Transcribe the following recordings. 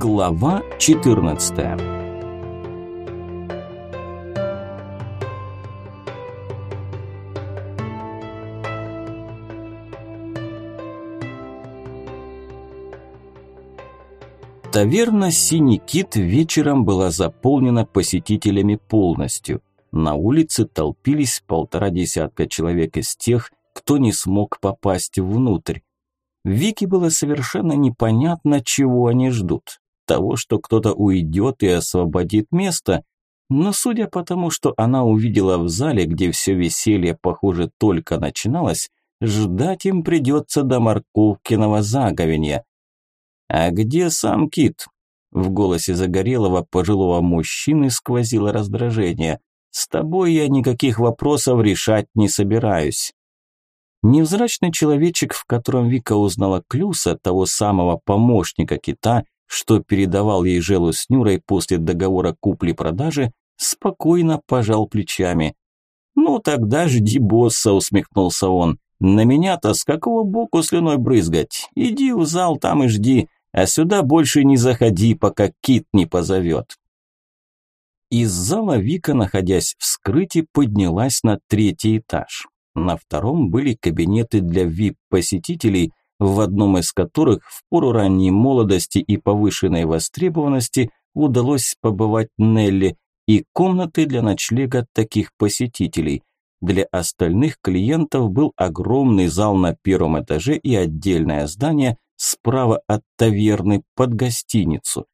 Глава 14 Таверна «Синий кит» вечером была заполнена посетителями полностью. На улице толпились полтора десятка человек из тех, кто не смог попасть внутрь. Вике было совершенно непонятно, чего они ждут. Того, что кто-то уйдет и освободит место. Но судя по тому, что она увидела в зале, где все веселье, похоже, только начиналось, ждать им придется до морковкиного заговенья. «А где сам Кит?» В голосе загорелого пожилого мужчины сквозило раздражение. «С тобой я никаких вопросов решать не собираюсь». Невзрачный человечек, в котором Вика узнала Клюса, того самого помощника кита, что передавал ей Желу с Нюрой после договора купли-продажи, спокойно пожал плечами. «Ну тогда жди босса», – усмехнулся он. «На меня-то с какого боку слюной брызгать? Иди в зал, там и жди, а сюда больше не заходи, пока кит не позовет». Из зала Вика, находясь в скрытии, поднялась на третий этаж. На втором были кабинеты для VIP-посетителей, в одном из которых в пору ранней молодости и повышенной востребованности удалось побывать Нелли, и комнаты для ночлега таких посетителей. Для остальных клиентов был огромный зал на первом этаже и отдельное здание справа от таверны под гостиницу.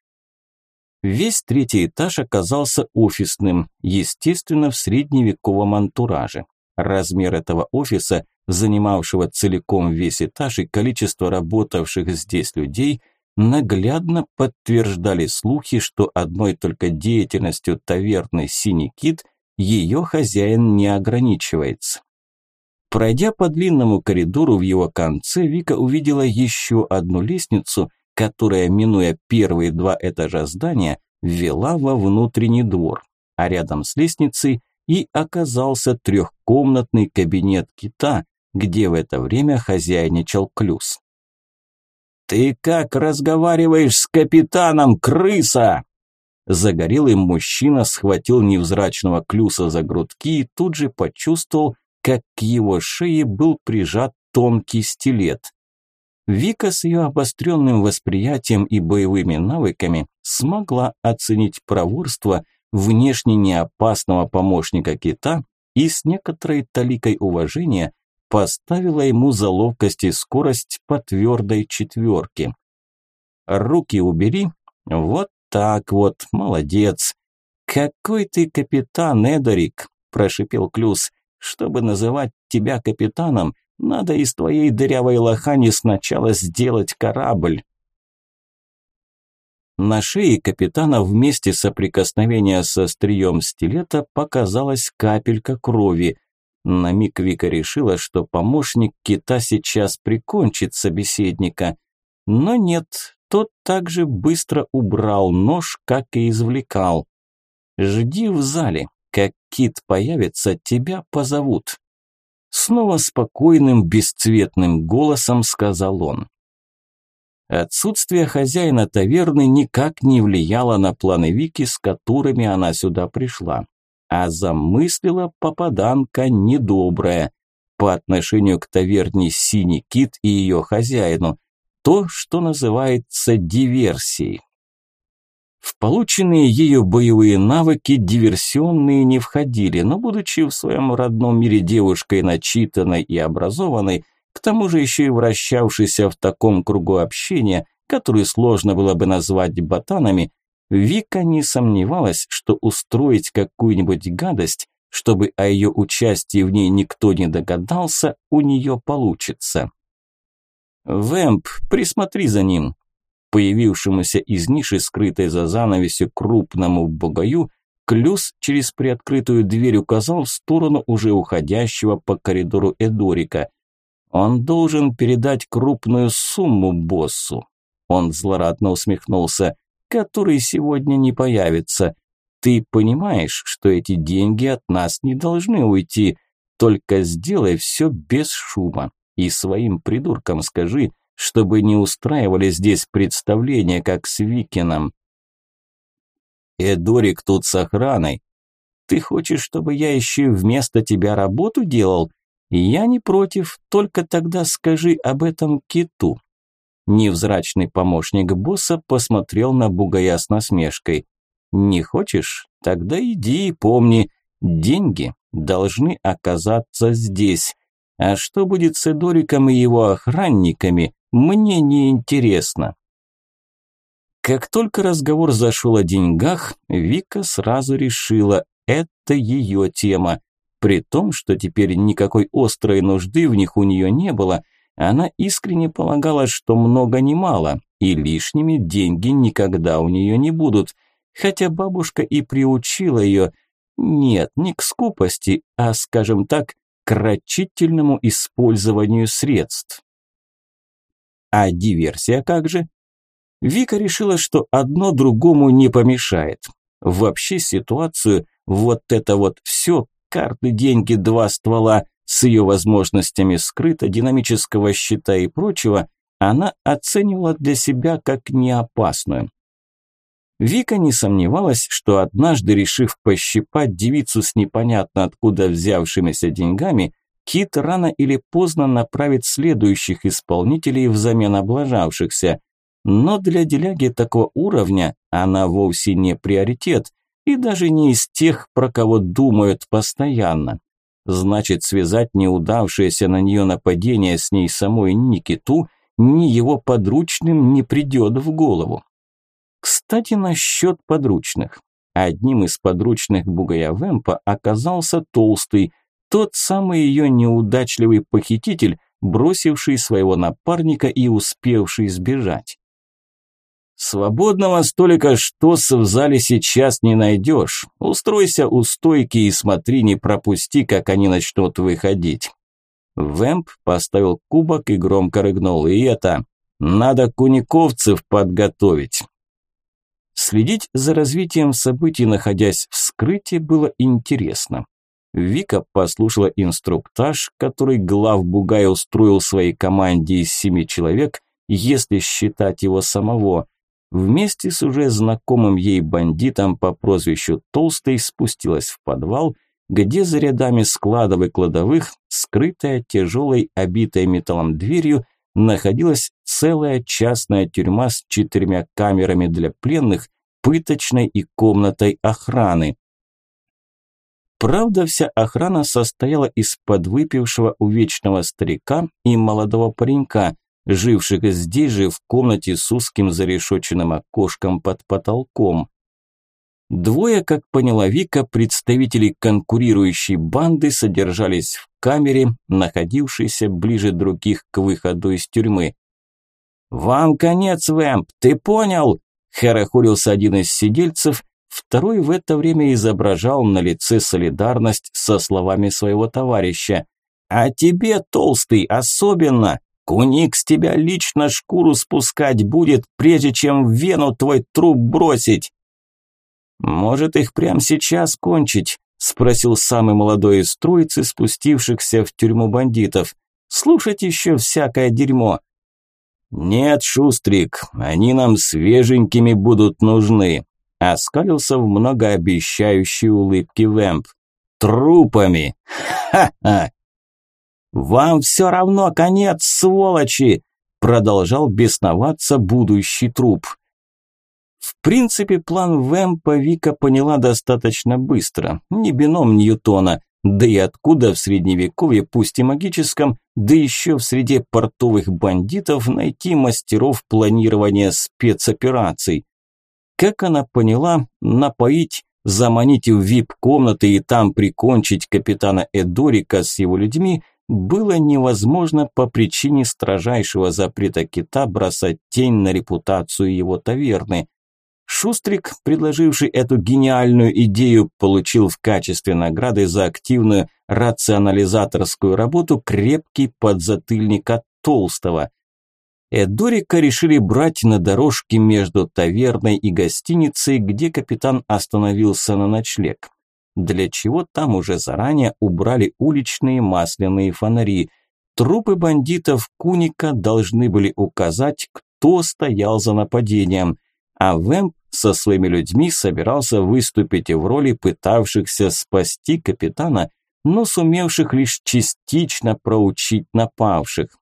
Весь третий этаж оказался офисным, естественно, в средневековом антураже. Размер этого офиса, занимавшего целиком весь этаж и количество работавших здесь людей, наглядно подтверждали слухи, что одной только деятельностью таверны «Синий кит» ее хозяин не ограничивается. Пройдя по длинному коридору в его конце, Вика увидела еще одну лестницу, которая, минуя первые два этажа здания, вела во внутренний двор, а рядом с лестницей – и оказался трехкомнатный кабинет кита, где в это время хозяйничал Клюс. «Ты как разговариваешь с капитаном, крыса?» Загорелый мужчина схватил невзрачного Клюса за грудки и тут же почувствовал, как к его шее был прижат тонкий стилет. Вика с ее обостренным восприятием и боевыми навыками смогла оценить проворство внешне неопасного помощника кита и с некоторой таликой уважения поставила ему за ловкость и скорость по твердой четверке. «Руки убери. Вот так вот, молодец. Какой ты капитан, Эдорик!» – прошипел Клюс. «Чтобы называть тебя капитаном, надо из твоей дырявой лохани сначала сделать корабль». На шее капитана вместе соприкосновения со острием стилета показалась капелька крови. На миг Вика решила, что помощник кита сейчас прикончит собеседника. Но нет, тот также быстро убрал нож, как и извлекал. «Жди в зале, как кит появится, тебя позовут». Снова спокойным, бесцветным голосом сказал он. Отсутствие хозяина таверны никак не влияло на планы Вики, с которыми она сюда пришла. А замыслила попаданка недобрая по отношению к таверне «Синий кит» и ее хозяину. То, что называется диверсией. В полученные ее боевые навыки диверсионные не входили, но будучи в своем родном мире девушкой начитанной и образованной, к тому же еще и вращавшийся в таком кругу общения, который сложно было бы назвать ботанами, Вика не сомневалась, что устроить какую-нибудь гадость, чтобы о ее участии в ней никто не догадался, у нее получится. «Вэмп, присмотри за ним», появившемуся из ниши, скрытой за занавесью, крупному богаю, Клюс через приоткрытую дверь указал в сторону уже уходящего по коридору Эдорика. Он должен передать крупную сумму боссу. Он злорадно усмехнулся, который сегодня не появится. Ты понимаешь, что эти деньги от нас не должны уйти. Только сделай все без шума. И своим придуркам скажи, чтобы не устраивали здесь представления, как с Викином. Эдорик тут с охраной. Ты хочешь, чтобы я еще вместо тебя работу делал? Я не против, только тогда скажи об этом киту. Невзрачный помощник босса посмотрел на бугая с насмешкой. Не хочешь? Тогда иди и помни, деньги должны оказаться здесь. А что будет с Эдориком и его охранниками, мне не интересно. Как только разговор зашел о деньгах, Вика сразу решила, это ее тема. При том, что теперь никакой острой нужды в них у нее не было, она искренне полагала, что много не мало, и лишними деньги никогда у нее не будут. Хотя бабушка и приучила ее, нет, не к скупости, а, скажем так, к рачительному использованию средств. А диверсия как же? Вика решила, что одно другому не помешает. Вообще ситуацию, вот это вот все, карты, деньги, два ствола, с ее возможностями скрыто, динамического щита и прочего, она оценивала для себя как неопасную. Вика не сомневалась, что однажды, решив пощипать девицу с непонятно откуда взявшимися деньгами, Кит рано или поздно направит следующих исполнителей взамен облажавшихся. Но для деляги такого уровня она вовсе не приоритет и даже не из тех, про кого думают постоянно. Значит, связать неудавшееся на нее нападение с ней самой ни Киту, ни его подручным не придет в голову. Кстати, насчет подручных. Одним из подручных Бугая Вэмпа оказался Толстый – тот самый ее неудачливый похититель, бросивший своего напарника и успевший сбежать. Свободного столика штос в зале сейчас не найдешь. Устройся у стойки и смотри, не пропусти, как они начнут выходить. Вэмп поставил кубок и громко рыгнул. И это, надо куниковцев подготовить. Следить за развитием событий, находясь в скрытии, было интересно. Вика послушала инструктаж, который глав Бугай устроил своей команде из семи человек, если считать его самого. Вместе с уже знакомым ей бандитом по прозвищу Толстый спустилась в подвал, где за рядами складов и кладовых, скрытая тяжелой, обитой металлом дверью, находилась целая частная тюрьма с четырьмя камерами для пленных, пыточной и комнатой охраны. Правда, вся охрана состояла из подвыпившего увечного старика и молодого паренька, живших здесь же в комнате с узким зарешоченным окошком под потолком. Двое, как поняла Вика, представителей конкурирующей банды содержались в камере, находившейся ближе других к выходу из тюрьмы. «Вам конец, Вэмп, ты понял?» – хорохорился один из сидельцев Второй в это время изображал на лице солидарность со словами своего товарища. «А тебе, толстый, особенно! Куник с тебя лично шкуру спускать будет, прежде чем в вену твой труп бросить!» «Может, их прямо сейчас кончить?» – спросил самый молодой из троицы, спустившихся в тюрьму бандитов. «Слушать еще всякое дерьмо!» «Нет, Шустрик, они нам свеженькими будут нужны», Оскалился в многообещающей улыбке Вэмп. Трупами! Ха-ха! Вам все равно конец, сволочи! Продолжал бесноваться будущий труп. В принципе, план Вэмпа Вика поняла достаточно быстро. Не бином Ньютона. Да и откуда в средневековье, пусть и магическом, да еще в среде портовых бандитов найти мастеров планирования спецопераций? Как она поняла, напоить, заманить в вип-комнаты и там прикончить капитана Эдорика с его людьми было невозможно по причине строжайшего запрета кита бросать тень на репутацию его таверны. Шустрик, предложивший эту гениальную идею, получил в качестве награды за активную рационализаторскую работу крепкий подзатыльник от Толстого – Эдорика решили брать на дорожке между таверной и гостиницей, где капитан остановился на ночлег. Для чего там уже заранее убрали уличные масляные фонари. Трупы бандитов Куника должны были указать, кто стоял за нападением, а Вэмп со своими людьми собирался выступить в роли пытавшихся спасти капитана, но сумевших лишь частично проучить напавших.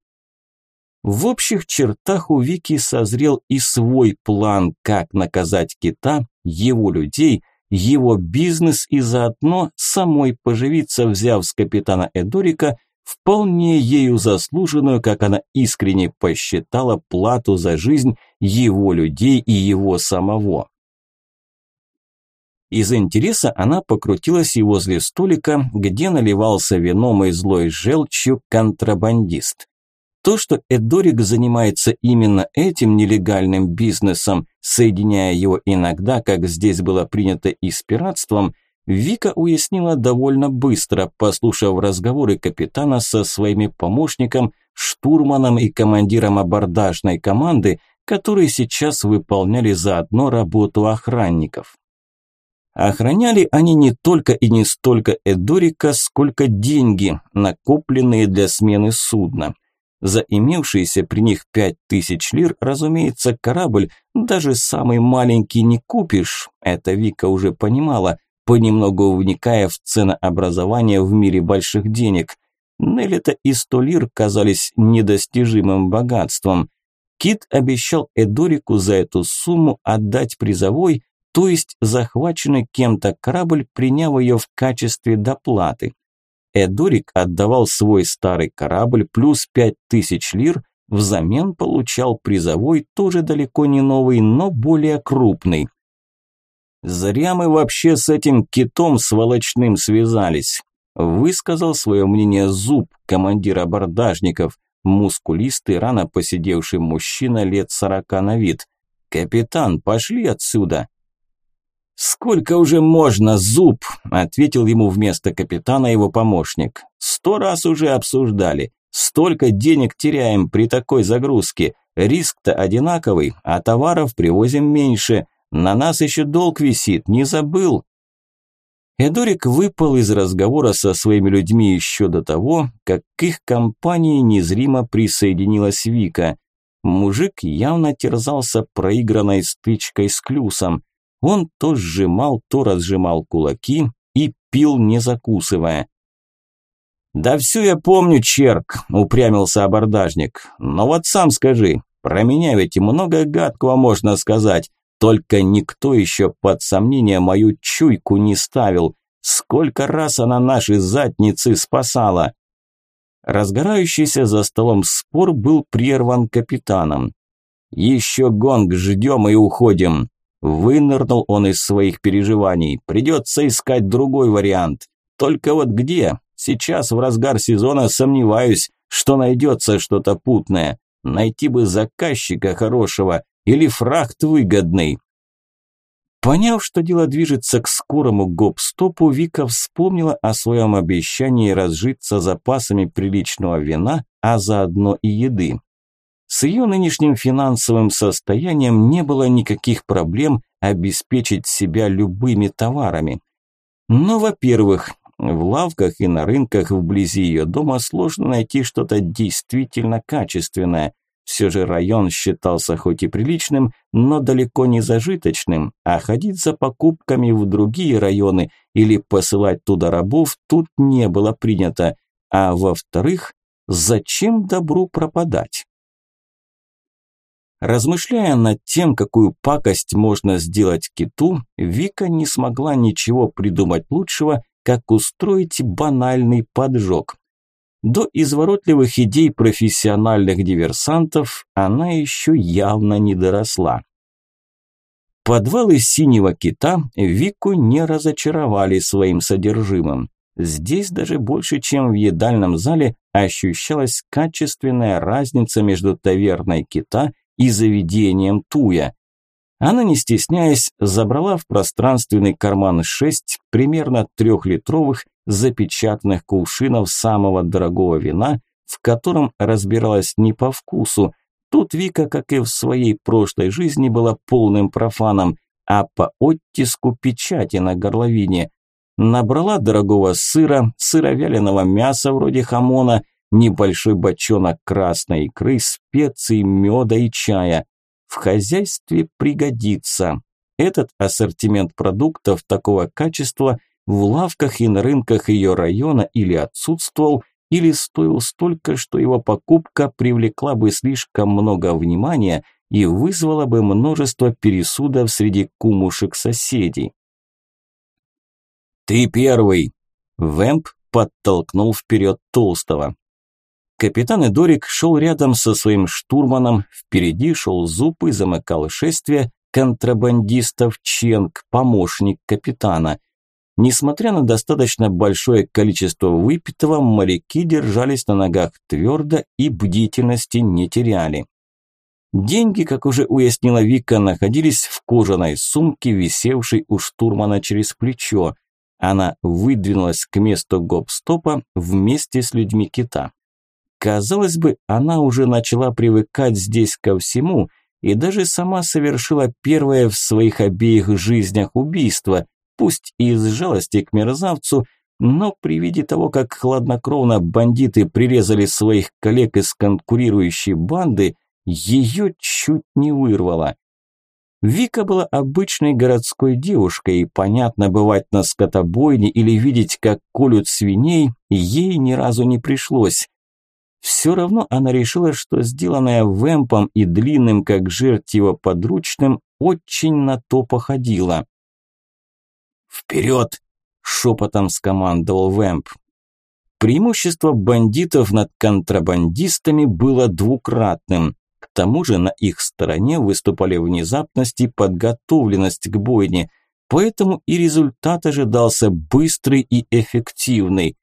В общих чертах у Вики созрел и свой план, как наказать кита, его людей, его бизнес и заодно самой поживиться, взяв с капитана Эдорика вполне ею заслуженную, как она искренне посчитала, плату за жизнь его людей и его самого. Из интереса она покрутилась и возле столика, где наливался вином и злой желчью контрабандист. То, что Эдорик занимается именно этим нелегальным бизнесом, соединяя его иногда, как здесь было принято, и с пиратством, Вика уяснила довольно быстро, послушав разговоры капитана со своими помощником, штурманом и командиром абордажной команды, которые сейчас выполняли заодно работу охранников. Охраняли они не только и не столько Эдорика, сколько деньги, накопленные для смены судна. За имевшиеся при них пять тысяч лир, разумеется, корабль, даже самый маленький не купишь, это Вика уже понимала, понемногу вникая в ценообразование в мире больших денег. Нелли-то и сто лир казались недостижимым богатством. Кит обещал Эдорику за эту сумму отдать призовой, то есть захваченный кем-то корабль, приняв ее в качестве доплаты. Эдурик отдавал свой старый корабль плюс пять тысяч лир, взамен получал призовой, тоже далеко не новый, но более крупный. «Зря мы вообще с этим китом сволочным связались», высказал свое мнение Зуб, командир абордажников, мускулистый, рано посидевший мужчина лет сорока на вид. «Капитан, пошли отсюда!» «Сколько уже можно, зуб?» – ответил ему вместо капитана его помощник. «Сто раз уже обсуждали. Столько денег теряем при такой загрузке. Риск-то одинаковый, а товаров привозим меньше. На нас еще долг висит, не забыл?» Эдорик выпал из разговора со своими людьми еще до того, как к их компании незримо присоединилась Вика. Мужик явно терзался проигранной стычкой с Клюсом. Он то сжимал, то разжимал кулаки и пил, не закусывая. «Да все я помню, черк», – упрямился абордажник. «Но вот сам скажи, про меня ведь много гадкого можно сказать, только никто еще под сомнение мою чуйку не ставил. Сколько раз она наши задницы спасала!» Разгорающийся за столом спор был прерван капитаном. «Еще гонг ждем и уходим. Вынырнул он из своих переживаний. Придется искать другой вариант. Только вот где? Сейчас в разгар сезона сомневаюсь, что найдется что-то путное. Найти бы заказчика хорошего или фрахт выгодный. Поняв, что дело движется к скорому гоп-стопу, Вика вспомнила о своем обещании разжиться запасами приличного вина, а заодно и еды. С ее нынешним финансовым состоянием не было никаких проблем обеспечить себя любыми товарами. Но, во-первых, в лавках и на рынках вблизи ее дома сложно найти что-то действительно качественное. Все же район считался хоть и приличным, но далеко не зажиточным, а ходить за покупками в другие районы или посылать туда рабов тут не было принято. А во-вторых, зачем добру пропадать? Размышляя над тем, какую пакость можно сделать киту, Вика не смогла ничего придумать лучшего, как устроить банальный поджог. До изворотливых идей профессиональных диверсантов она еще явно не доросла. Подвалы синего кита Вику не разочаровали своим содержимым. Здесь даже больше, чем в едальном зале, ощущалась качественная разница между таверной кита и заведением Туя. Она, не стесняясь, забрала в пространственный карман шесть примерно трехлитровых запечатанных кувшинов самого дорогого вина, в котором разбиралась не по вкусу. Тут Вика, как и в своей прошлой жизни, была полным профаном, а по оттиску печати на горловине. Набрала дорогого сыра, сыровяленого мяса вроде хамона, небольшой бочонок красной икры, специй, меда и чая. В хозяйстве пригодится. Этот ассортимент продуктов такого качества в лавках и на рынках ее района или отсутствовал, или стоил столько, что его покупка привлекла бы слишком много внимания и вызвала бы множество пересудов среди кумушек соседей. «Ты первый!» Вэмп подтолкнул вперед Толстого. Капитан Эдорик шел рядом со своим штурманом, впереди шел Зуб и замыкал шествие контрабандистов Ченг, помощник капитана. Несмотря на достаточно большое количество выпитого, моряки держались на ногах твердо и бдительности не теряли. Деньги, как уже уяснила Вика, находились в кожаной сумке, висевшей у штурмана через плечо. Она выдвинулась к месту гоп-стопа вместе с людьми кита. Казалось бы, она уже начала привыкать здесь ко всему и даже сама совершила первое в своих обеих жизнях убийство, пусть и из жалости к мерзавцу, но при виде того, как хладнокровно бандиты прирезали своих коллег из конкурирующей банды, ее чуть не вырвало. Вика была обычной городской девушкой, и, понятно, бывать на скотобойне или видеть, как колют свиней, ей ни разу не пришлось. Все равно она решила, что сделанное вэмпом и длинным, как жерть его подручным, очень на то походило. «Вперед!» – шепотом скомандовал вэмп. Преимущество бандитов над контрабандистами было двукратным. К тому же на их стороне выступали внезапность и подготовленность к бойне, поэтому и результат ожидался быстрый и эффективный.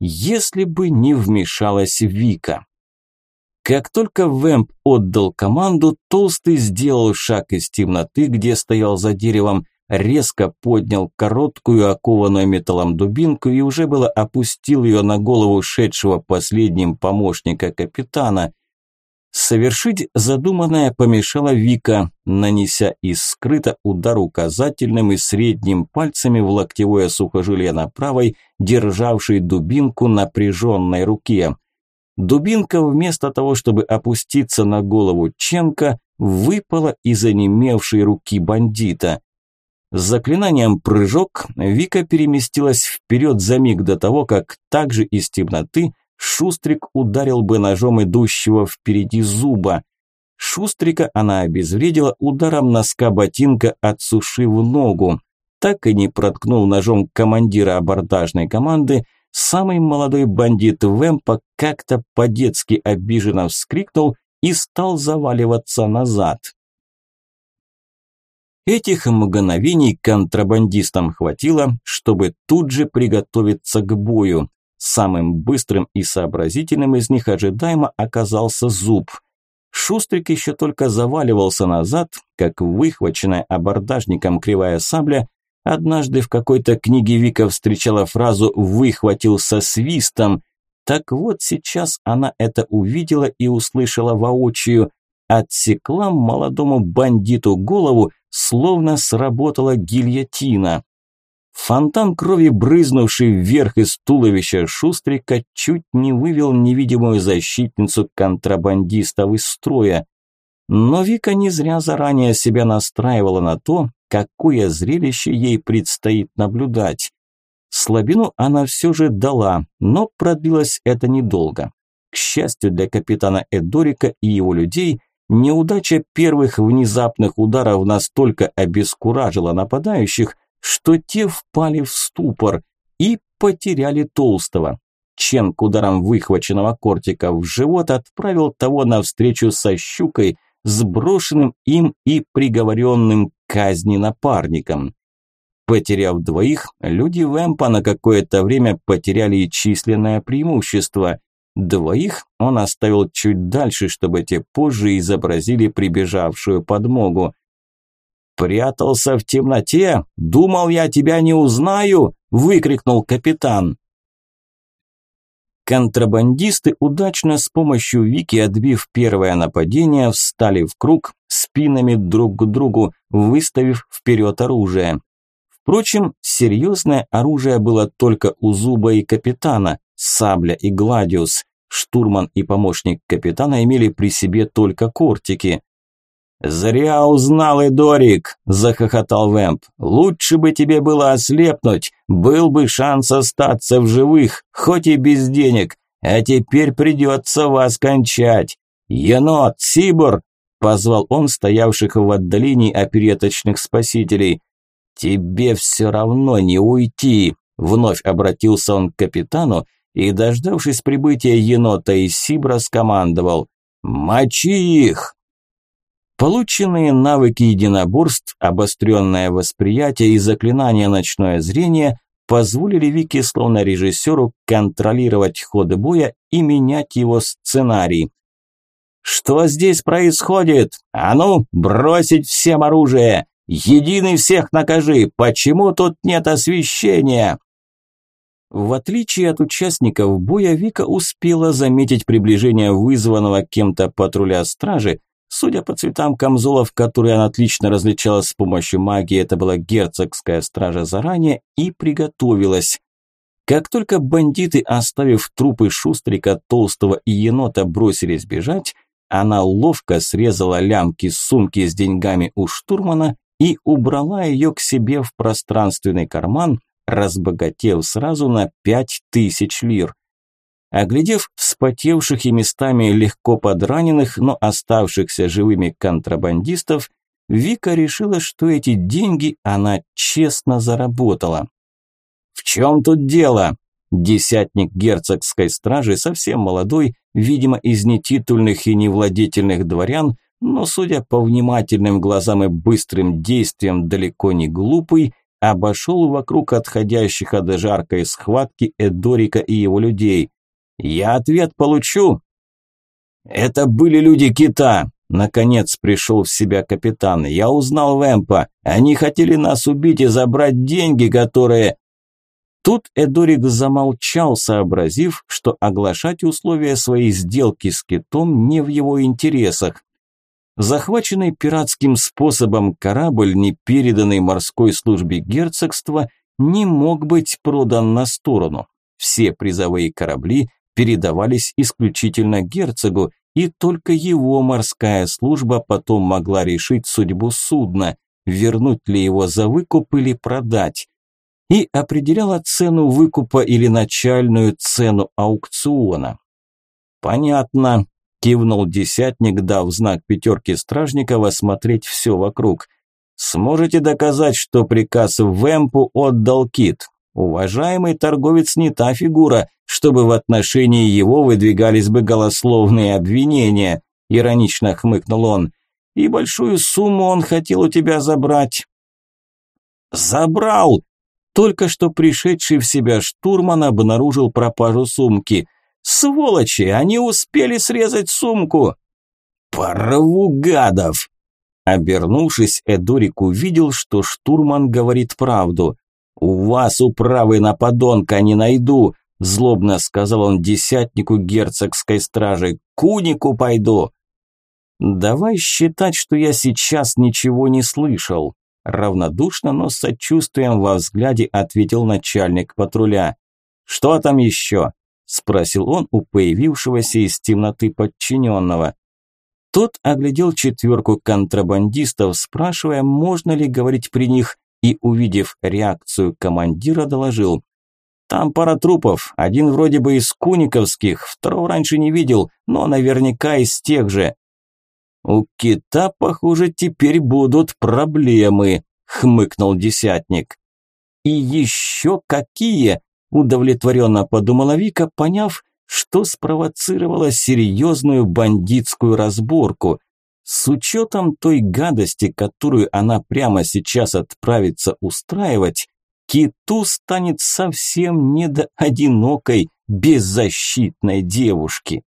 Если бы не вмешалась Вика. Как только Вэмп отдал команду, Толстый сделал шаг из темноты, где стоял за деревом, резко поднял короткую, окованную металлом дубинку и уже было опустил ее на голову шедшего последним помощника капитана – Совершить задуманное помешала Вика, нанеся из удар указательным и средним пальцами в локтевое сухожилие на правой, державшей дубинку напряженной руке. Дубинка вместо того, чтобы опуститься на голову Ченка, выпала из онемевшей руки бандита. С заклинанием «Прыжок» Вика переместилась вперед за миг до того, как также из темноты – Шустрик ударил бы ножом идущего впереди зуба. Шустрика она обезвредила ударом носка ботинка, отсушив ногу. Так и не проткнул ножом командира абордажной команды, самый молодой бандит Вэмпа как-то по-детски обиженно вскрикнул и стал заваливаться назад. Этих мгновений контрабандистам хватило, чтобы тут же приготовиться к бою. Самым быстрым и сообразительным из них ожидаемо оказался зуб. Шустрик еще только заваливался назад, как выхваченная абордажником кривая сабля однажды в какой-то книге Вика встречала фразу «выхватил со свистом». Так вот сейчас она это увидела и услышала воочию. Отсекла молодому бандиту голову, словно сработала гильотина. Фонтан крови, брызнувший вверх из туловища Шустрика, чуть не вывел невидимую защитницу контрабандистов из строя. Но Вика не зря заранее себя настраивала на то, какое зрелище ей предстоит наблюдать. Слабину она все же дала, но продлилось это недолго. К счастью для капитана Эдорика и его людей, неудача первых внезапных ударов настолько обескуражила нападающих, что те впали в ступор и потеряли толстого. Чен к ударам выхваченного кортика в живот отправил того навстречу со щукой, сброшенным им и приговоренным к казни напарником. Потеряв двоих, люди Вэмпа на какое-то время потеряли и численное преимущество. Двоих он оставил чуть дальше, чтобы те позже изобразили прибежавшую подмогу. «Прятался в темноте? Думал, я тебя не узнаю!» – выкрикнул капитан. Контрабандисты удачно с помощью Вики, отбив первое нападение, встали в круг спинами друг к другу, выставив вперед оружие. Впрочем, серьезное оружие было только у Зуба и капитана, сабля и гладиус. Штурман и помощник капитана имели при себе только кортики. «Зря узнал, Эдорик!» – захохотал Вэмп. «Лучше бы тебе было ослепнуть, был бы шанс остаться в живых, хоть и без денег, а теперь придется вас кончать. Енот, Сибор!» – позвал он стоявших в отдалении опереточных спасителей. «Тебе все равно не уйти!» – вновь обратился он к капитану и, дождавшись прибытия енота и Сибра, скомандовал «Мочи их!» Полученные навыки единоборств, обостренное восприятие и заклинание ночное зрение позволили Вике, словно режиссеру, контролировать ход боя и менять его сценарий. «Что здесь происходит? А ну, бросить всем оружие! Единый всех накажи! Почему тут нет освещения?» В отличие от участников боя, Вика успела заметить приближение вызванного кем-то патруля стражи. Судя по цветам камзолов, которые она отлично различала с помощью магии, это была герцогская стража заранее и приготовилась. Как только бандиты, оставив трупы Шустрика, Толстого и Енота, бросились бежать, она ловко срезала лямки сумки с деньгами у штурмана и убрала ее к себе в пространственный карман, разбогатев сразу на пять тысяч лир. Оглядев вспотевших и местами легко подраненных, но оставшихся живыми контрабандистов, Вика решила, что эти деньги она честно заработала. «В чем тут дело?» Десятник герцогской стражи, совсем молодой, видимо, из нетитульных и невладетельных дворян, но, судя по внимательным глазам и быстрым действиям, далеко не глупый, обошел вокруг отходящих от жаркой схватки Эдорика и его людей. «Я ответ получу!» «Это были люди кита!» Наконец пришел в себя капитан. «Я узнал Вэмпа. Они хотели нас убить и забрать деньги, которые...» Тут Эдорик замолчал, сообразив, что оглашать условия своей сделки с китом не в его интересах. Захваченный пиратским способом корабль, не переданный морской службе герцогства, не мог быть продан на сторону. Все призовые корабли передавались исключительно герцогу, и только его морская служба потом могла решить судьбу судна, вернуть ли его за выкуп или продать, и определяла цену выкупа или начальную цену аукциона. Понятно, Кивнул десятник, дав знак пятерки стражников осмотреть все вокруг. Сможете доказать, что приказ Вэмпу отдал Кит? Уважаемый торговец не та фигура, чтобы в отношении его выдвигались бы голословные обвинения, иронично хмыкнул он. И большую сумму он хотел у тебя забрать. Забрал! Только что пришедший в себя штурман обнаружил пропажу сумки. Сволочи, они успели срезать сумку. Порву гадов. Обернувшись, Эдорик увидел, что штурман говорит правду. «У вас управы на подонка не найду», – злобно сказал он десятнику герцогской стражи. «Кунику пойду». «Давай считать, что я сейчас ничего не слышал», – равнодушно, но с сочувствием во взгляде ответил начальник патруля. «Что там еще?» – спросил он у появившегося из темноты подчиненного. Тот оглядел четверку контрабандистов, спрашивая, можно ли говорить при них, и, увидев реакцию командира, доложил. «Там пара трупов, один вроде бы из куниковских, второго раньше не видел, но наверняка из тех же». «У кита, похоже, теперь будут проблемы», – хмыкнул десятник. «И еще какие!» Удовлетворенно подумала Вика, поняв, что спровоцировало серьезную бандитскую разборку. С учетом той гадости, которую она прямо сейчас отправится устраивать, Киту станет совсем не до одинокой, беззащитной девушки.